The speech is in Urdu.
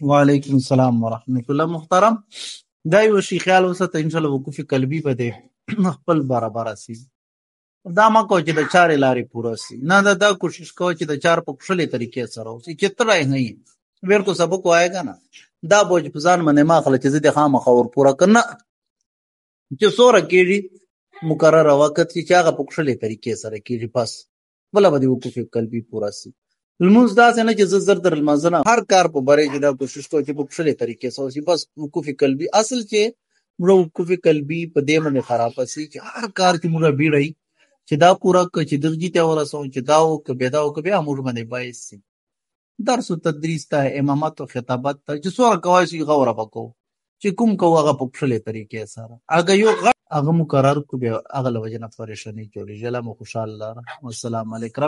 وعلیکم السلام ورحمۃ اللہ محترم. دا یو شي خیال وسته ان شاء الله وقوف قلبي بده خپل برابر سي دا ما کو چې د چارې لارې پوره سي نه، دا دا کوشش کو چې د چار په خپلې طریقې سره اوسي چې ترای نه یې. ویر کو سبق وایګا نه؟ دا بوج پزان منه ما خل چې د خامه خور پوره کنه چې سوره کېږي، مقرره وخت چې هغه په خپلې طریقې سره کېږي پس بل به وقوف قلبي پوره سي لمونځ داسې نه چې زه زر در لمانځنه هر کار په بری چې دا کوشش کوم چې په خپلې طریقې سره وشي بس وقوف قلبي. اصل چې مړه وقوف قلبي په دې باندې خراب شي چې هر کار کې مړه بیړی چې دا پورا ک چې درجی ته ورسو چې دا او ک به دا او ک بیا موږ باندې بایس سي درس او تدریس ته، امامت او خطابت ته، چې څوره کوي شي غوړه پکو چې کوم کوه هغه په خپلې طریقې سره. هغه یو هغه مقرر کو بیا هغه لوجنه پریشانی جوړی جلا مو خوشاله والسلام علیکم.